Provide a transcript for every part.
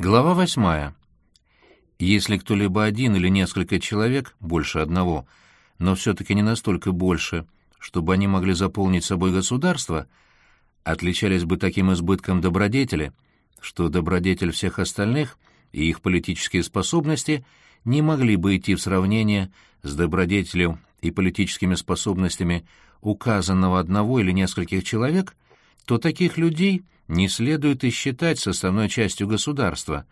Глава восьмая. Если кто-либо один или несколько человек, больше одного, но все-таки не настолько больше, чтобы они могли заполнить собой государство, отличались бы таким избытком добродетели, что добродетель всех остальных и их политические способности не могли бы идти в сравнение с добродетелью и политическими способностями указанного одного или нескольких человек, то таких людей не следует и считать составной частью государства,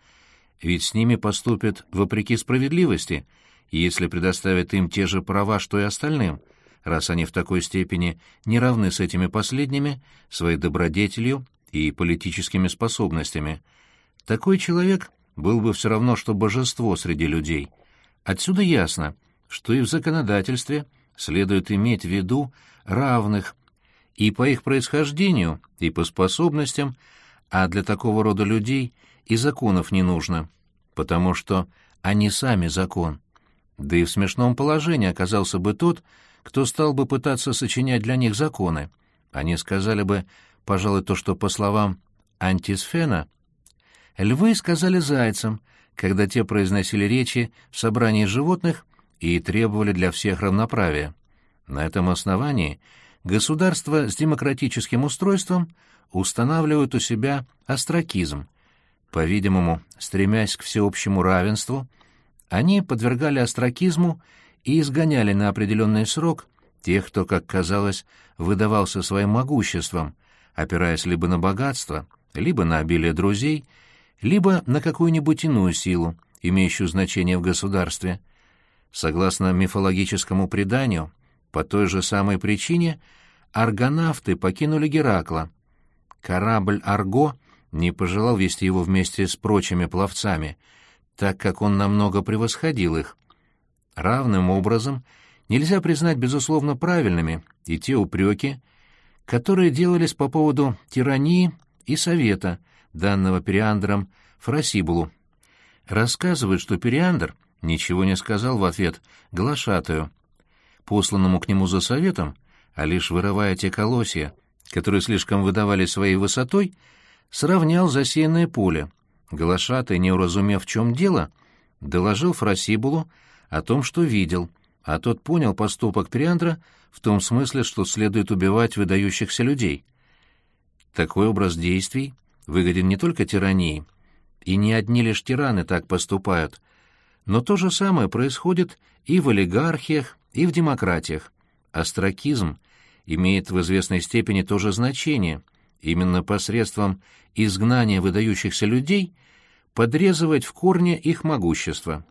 ведь с ними поступят вопреки справедливости, если предоставят им те же права, что и остальным, раз они в такой степени не равны с этими последними своей добродетелью и политическими способностями. Такой человек был бы все равно, что божество среди людей. Отсюда ясно, что и в законодательстве следует иметь в виду равных и по их происхождению, и по способностям, а для такого рода людей и законов не нужно, потому что они сами закон. Да и в смешном положении оказался бы тот, кто стал бы пытаться сочинять для них законы. Они сказали бы, пожалуй, то, что, по словам Антисфена, львы сказали зайцам, когда те произносили речи в собрании животных и требовали для всех равноправия. На этом основании государства с демократическим устройством устанавливают у себя остракизм. По-видимому, стремясь к всеобщему равенству, они подвергали остракизму и изгоняли на определенный срок тех, кто, как казалось, выдавался своим могуществом, опираясь либо на богатство, либо на обилие друзей, либо на какую-нибудь иную силу, имеющую значение в государстве. Согласно мифологическому преданию, по той же самой причине аргонавты покинули Геракла. Корабль «Арго» не пожелал вести его вместе с прочими пловцами, так как он намного превосходил их. Равным образом нельзя признать безусловно правильными и те упреки, которые делались по поводу тирании и совета, данного Периандром Фросибулу. Рассказывают, что Периандр ничего не сказал в ответ глашатаю, посланному к нему за советом, а лишь вырывая те колосья, которые слишком выдавали своей высотой, сравнял засеянное поле. Глашатай, не уразумев, в чем дело, доложил Фросибулу о том, что видел, а тот понял поступок Триандра в том смысле, что следует убивать выдающихся людей. Такой образ действий выгоден не только тирании, и не одни лишь тираны так поступают, но то же самое происходит и в олигархиях, и в демократиях. Остракизм имеет в известной степени то же значение. Именно посредством изгнания выдающихся людей подрезывать в корне их могущество.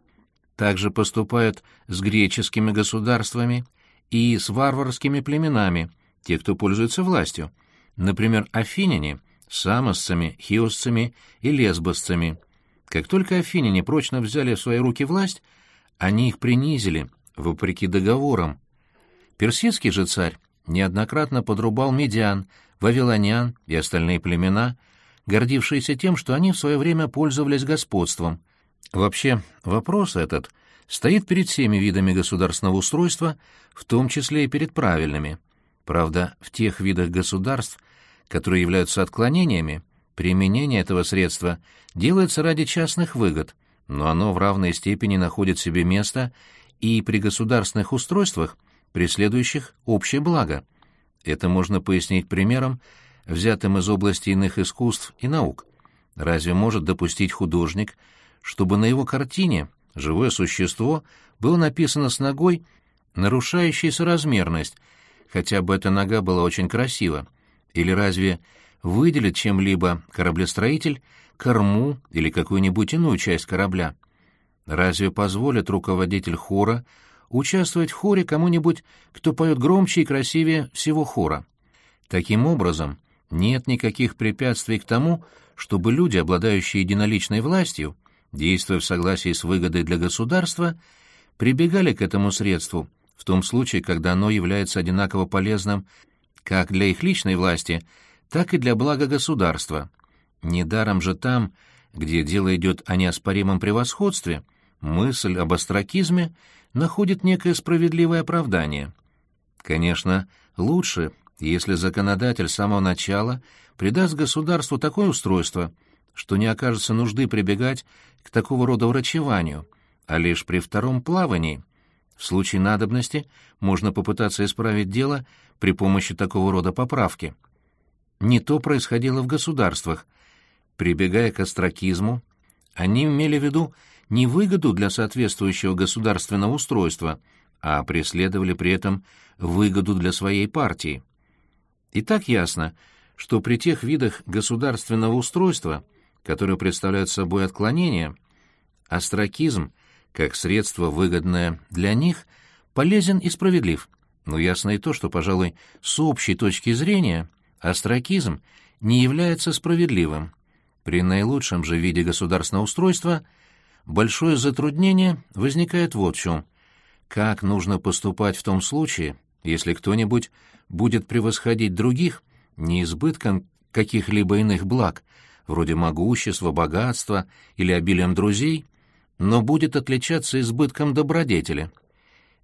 Также поступают с греческими государствами и с варварскими племенами, те, кто пользуется властью. Например, афиняне самосцами, хиосцами и лесбосцами. Как только афиняне прочно взяли в свои руки власть, они их принизили, вопреки договорам. Персидский же царь неоднократно подрубал медиан, вавилонян и остальные племена, гордившиеся тем, что они в свое время пользовались господством. Вообще, вопрос этот стоит перед всеми видами государственного устройства, в том числе и перед правильными. Правда, в тех видах государств, которые являются отклонениями, применение этого средства делается ради частных выгод, но оно в равной степени находит себе место и при государственных устройствах, преследующих общее благо. Это можно пояснить примером, взятым из области иных искусств и наук. Разве может допустить художник, чтобы на его картине живое существо было написано с ногой, нарушающей соразмерность, хотя бы эта нога была очень красива? Или разве выделит чем-либо кораблестроитель корму или какую-нибудь иную часть корабля? Разве позволит руководитель хора участвовать в хоре кому-нибудь, кто поет громче и красивее всего хора? Таким образом, нет никаких препятствий к тому, чтобы люди, обладающие единоличной властью, действуя в согласии с выгодой для государства, прибегали к этому средству в том случае, когда оно является одинаково полезным как для их личной власти, так и для блага государства. Недаром же там, где дело идет о неоспоримом превосходстве – мысль об астракизме находит некое справедливое оправдание. Конечно, лучше, если законодатель с самого начала придаст государству такое устройство, что не окажется нужды прибегать к такого рода врачеванию, а лишь при втором плавании. В случае надобности можно попытаться исправить дело при помощи такого рода поправки. Не то происходило в государствах. Прибегая к остракизму, они имели в виду не выгоду для соответствующего государственного устройства, а преследовали при этом выгоду для своей партии. И так ясно, что при тех видах государственного устройства, которые представляют собой отклонение, остракизм, как средство, выгодное для них, полезен и справедлив. Но ясно и то, что, пожалуй, с общей точки зрения остракизм не является справедливым. При наилучшем же виде государственного устройства большое затруднение возникает вот в чем. Как нужно поступать в том случае, если кто-нибудь будет превосходить других не избытком каких-либо иных благ, вроде могущества, богатства или обилием друзей, но будет отличаться избытком добродетели.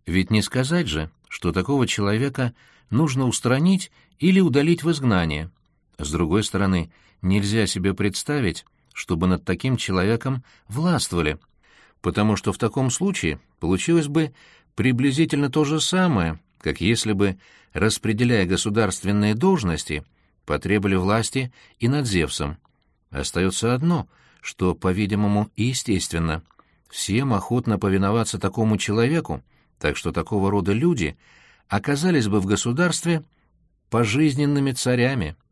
Ведь не сказать же, что такого человека нужно устранить или удалить в изгнание. С другой стороны, нельзя себе представить, чтобы над таким человеком властвовали, потому что в таком случае получилось бы приблизительно то же самое, как если бы, распределяя государственные должности, потребовали власти и над Зевсом. Остается одно, что, по-видимому, и естественно. Всем охотно повиноваться такому человеку, так что такого рода люди оказались бы в государстве пожизненными царями —